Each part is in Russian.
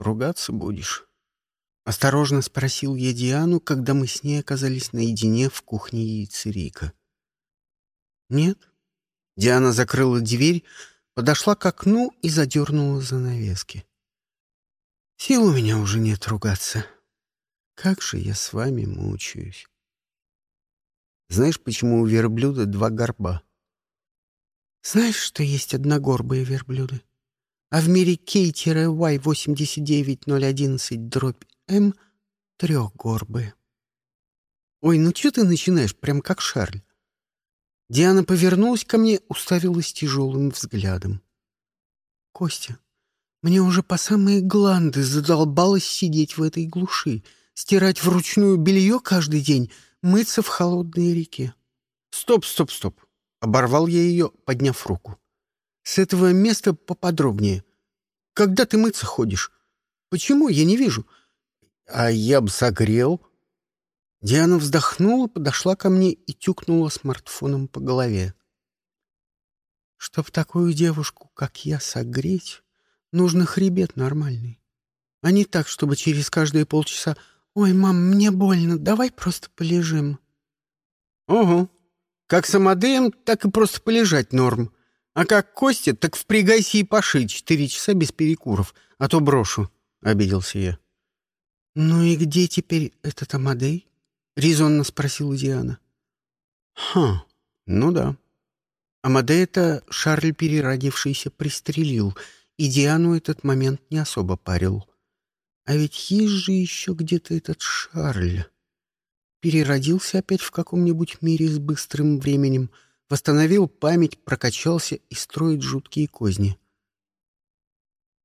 ругаться будешь?» Осторожно спросил я Диану, когда мы с ней оказались наедине в кухне яйцерика. «Нет». Диана закрыла дверь, подошла к окну и задернула занавески. «Сил у меня уже нет ругаться. Как же я с вами мучаюсь». «Знаешь, почему у верблюда два горба?» «Знаешь, что есть одногорбые верблюды? А в мире K-Y8911 дробь М трехгорбые». «Ой, ну что ты начинаешь, прям как Шарль?» Диана повернулась ко мне, уставилась тяжелым взглядом. «Костя, мне уже по самые гланды задолбалось сидеть в этой глуши, стирать вручную белье каждый день, мыться в холодной реке». «Стоп, стоп, стоп!» — оборвал я ее, подняв руку. «С этого места поподробнее. Когда ты мыться ходишь? Почему? Я не вижу». «А я бы согрел», Диана вздохнула, подошла ко мне и тюкнула смартфоном по голове. «Чтоб такую девушку, как я, согреть, нужно хребет нормальный. А не так, чтобы через каждые полчаса «Ой, мам, мне больно, давай просто полежим». «Угу. Как самодеем, так и просто полежать норм. А как Костя, так впрягайся и поши четыре часа без перекуров, а то брошу», — обиделся я. «Ну и где теперь этот Амадей?» — резонно спросила Диана. «Хм, ну да». Амадея-то Шарль, переродившийся, пристрелил, и Диану этот момент не особо парил. А ведь есть же еще где-то этот Шарль. Переродился опять в каком-нибудь мире с быстрым временем, восстановил память, прокачался и строит жуткие козни.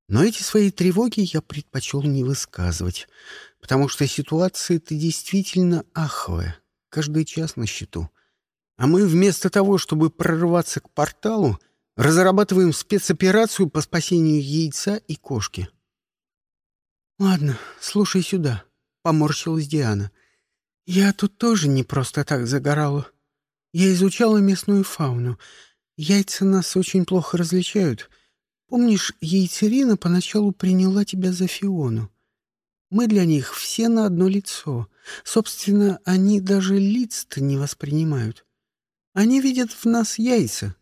Но эти свои тревоги я предпочел не высказывать, потому что ситуация-то действительно аховая, каждый час на счету. А мы вместо того, чтобы прорваться к порталу, разрабатываем спецоперацию по спасению яйца и кошки. «Ладно, слушай сюда», — поморщилась Диана. «Я тут тоже не просто так загорала. Я изучала местную фауну. Яйца нас очень плохо различают. Помнишь, яйцерина поначалу приняла тебя за Фиону? Мы для них все на одно лицо. Собственно, они даже лиц-то не воспринимают. Они видят в нас яйца.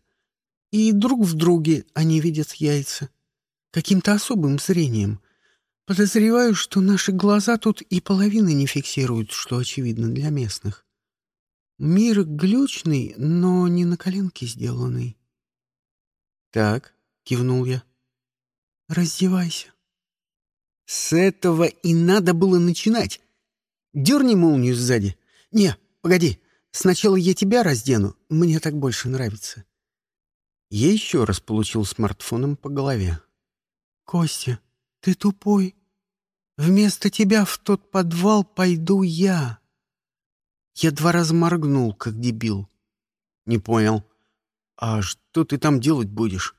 И друг в друге они видят яйца. Каким-то особым зрением. Подозреваю, что наши глаза тут и половины не фиксируют, что очевидно для местных. Мир глючный, но не на коленке сделанный. «Так», — кивнул я, — «раздевайся». С этого и надо было начинать. Дерни молнию сзади. Не, погоди. Сначала я тебя раздену. Мне так больше нравится. Я еще раз получил смартфоном по голове. Костя, ты тупой. Вместо тебя в тот подвал пойду я. Я два раза моргнул, как дебил. Не понял. А что ты там делать будешь?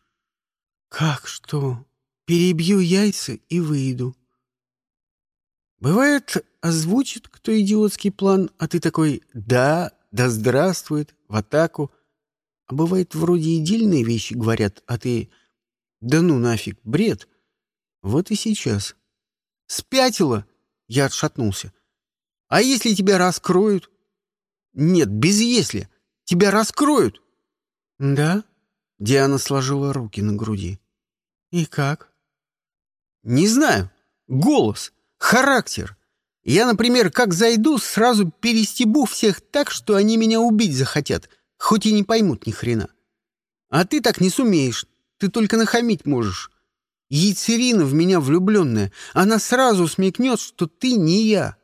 Как что? Перебью яйца и выйду. Бывает, озвучит кто идиотский план, а ты такой «да, да здравствует, в атаку». А бывает, вроде и вещи говорят, а ты «да ну нафиг, бред». Вот и сейчас. «Спятила?» — я отшатнулся. «А если тебя раскроют?» «Нет, без «если». Тебя раскроют!» «Да?» — Диана сложила руки на груди. «И как?» Не знаю. Голос, характер. Я, например, как зайду, сразу перестебу всех так, что они меня убить захотят, хоть и не поймут ни хрена. А ты так не сумеешь. Ты только нахамить можешь. Яйцерина в меня влюбленная. Она сразу смекнет, что ты не я.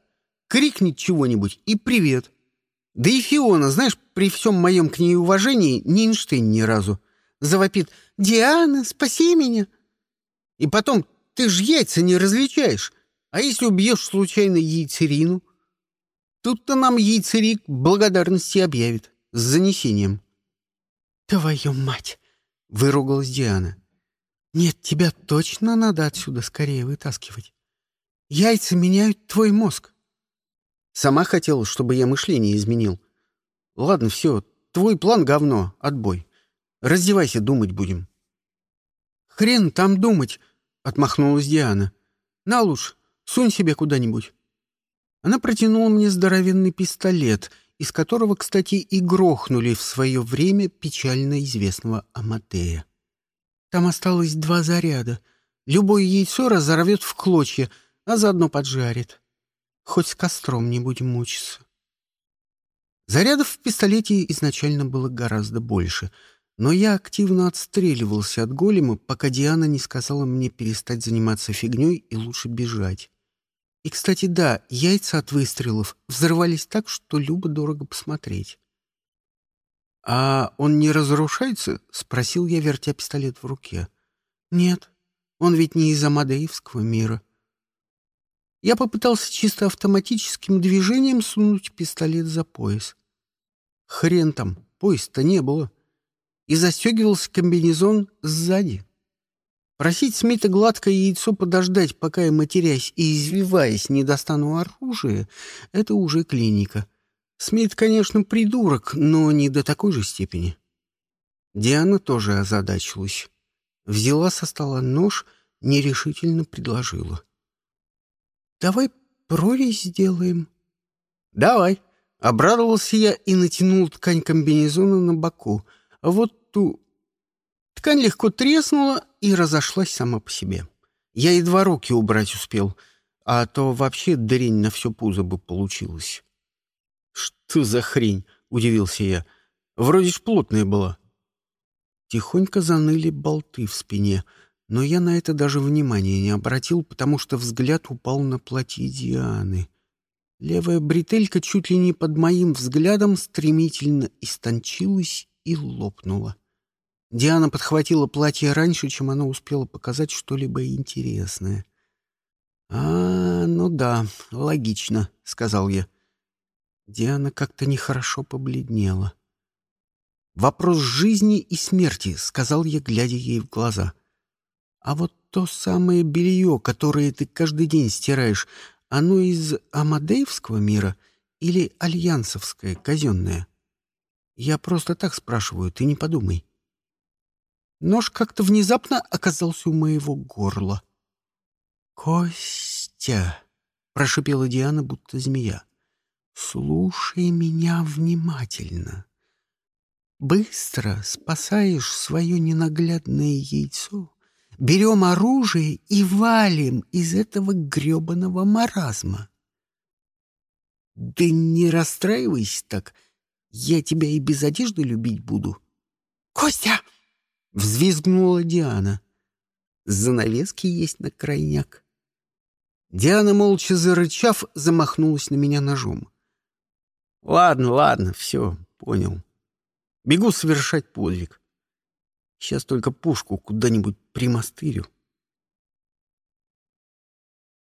Крикнет чего-нибудь и привет. Да и Фиона, знаешь, при всем моем к ней уважении, не Эйнштейн ни разу. Завопит «Диана, спаси меня!» И потом ты ж яйца не различаешь. А если убьешь случайно яйцерину? Тут-то нам яйцерик благодарности объявит. С занесением. «Твою мать!» — выругалась Диана. «Нет, тебя точно надо отсюда скорее вытаскивать. Яйца меняют твой мозг». Сама хотела, чтобы я мышление изменил. Ладно, все, твой план говно, отбой. Раздевайся, думать будем. Хрен там думать. — отмахнулась Диана. На лучше, сунь себе куда-нибудь». Она протянула мне здоровенный пистолет, из которого, кстати, и грохнули в свое время печально известного Амадея. Там осталось два заряда. Любое яйцо разорвет в клочья, а заодно поджарит. Хоть с костром не будем мучиться. Зарядов в пистолете изначально было гораздо больше, но я активно отстреливался от голема, пока Диана не сказала мне перестать заниматься фигней и лучше бежать. И, кстати, да, яйца от выстрелов взрывались так, что любо-дорого посмотреть. «А он не разрушается?» — спросил я, вертя пистолет в руке. «Нет, он ведь не из Амадеевского мира». Я попытался чисто автоматическим движением сунуть пистолет за пояс. Хрен там, пояса-то не было. И застегивался комбинезон сзади. Просить Смита гладкое яйцо подождать, пока я, матерясь и извиваясь, не достану оружие, это уже клиника. Смит, конечно, придурок, но не до такой же степени. Диана тоже озадачилась. Взяла со стола нож, нерешительно предложила. «Давай прорезь сделаем». «Давай», — обрадовался я и натянул ткань комбинезона на боку. А вот ту Ткань легко треснула и разошлась сама по себе. Я едва руки убрать успел, а то вообще дрень на все пузо бы получилось. «Что за хрень?» — удивился я. «Вроде ж плотная была». Тихонько заныли болты в спине, но я на это даже внимания не обратил, потому что взгляд упал на платье Дианы. Левая бретелька чуть ли не под моим взглядом стремительно истончилась и лопнула. Диана подхватила платье раньше, чем она успела показать что-либо интересное. «А, ну да, логично», — сказал я. Диана как-то нехорошо побледнела. «Вопрос жизни и смерти», — сказал я, глядя ей в глаза. «А вот то самое белье, которое ты каждый день стираешь, оно из Амадеевского мира или альянсовское, казенное? Я просто так спрашиваю, ты не подумай». Нож как-то внезапно оказался у моего горла. «Костя!» — прошипела Диана, будто змея. «Слушай меня внимательно. Быстро спасаешь свое ненаглядное яйцо, берем оружие и валим из этого гребаного маразма. Да не расстраивайся так, я тебя и без одежды любить буду. Костя!» Взвизгнула Диана. Занавески есть на крайняк. Диана, молча зарычав, замахнулась на меня ножом. «Ладно, ладно, все, понял. Бегу совершать подвиг. Сейчас только пушку куда-нибудь примастырю».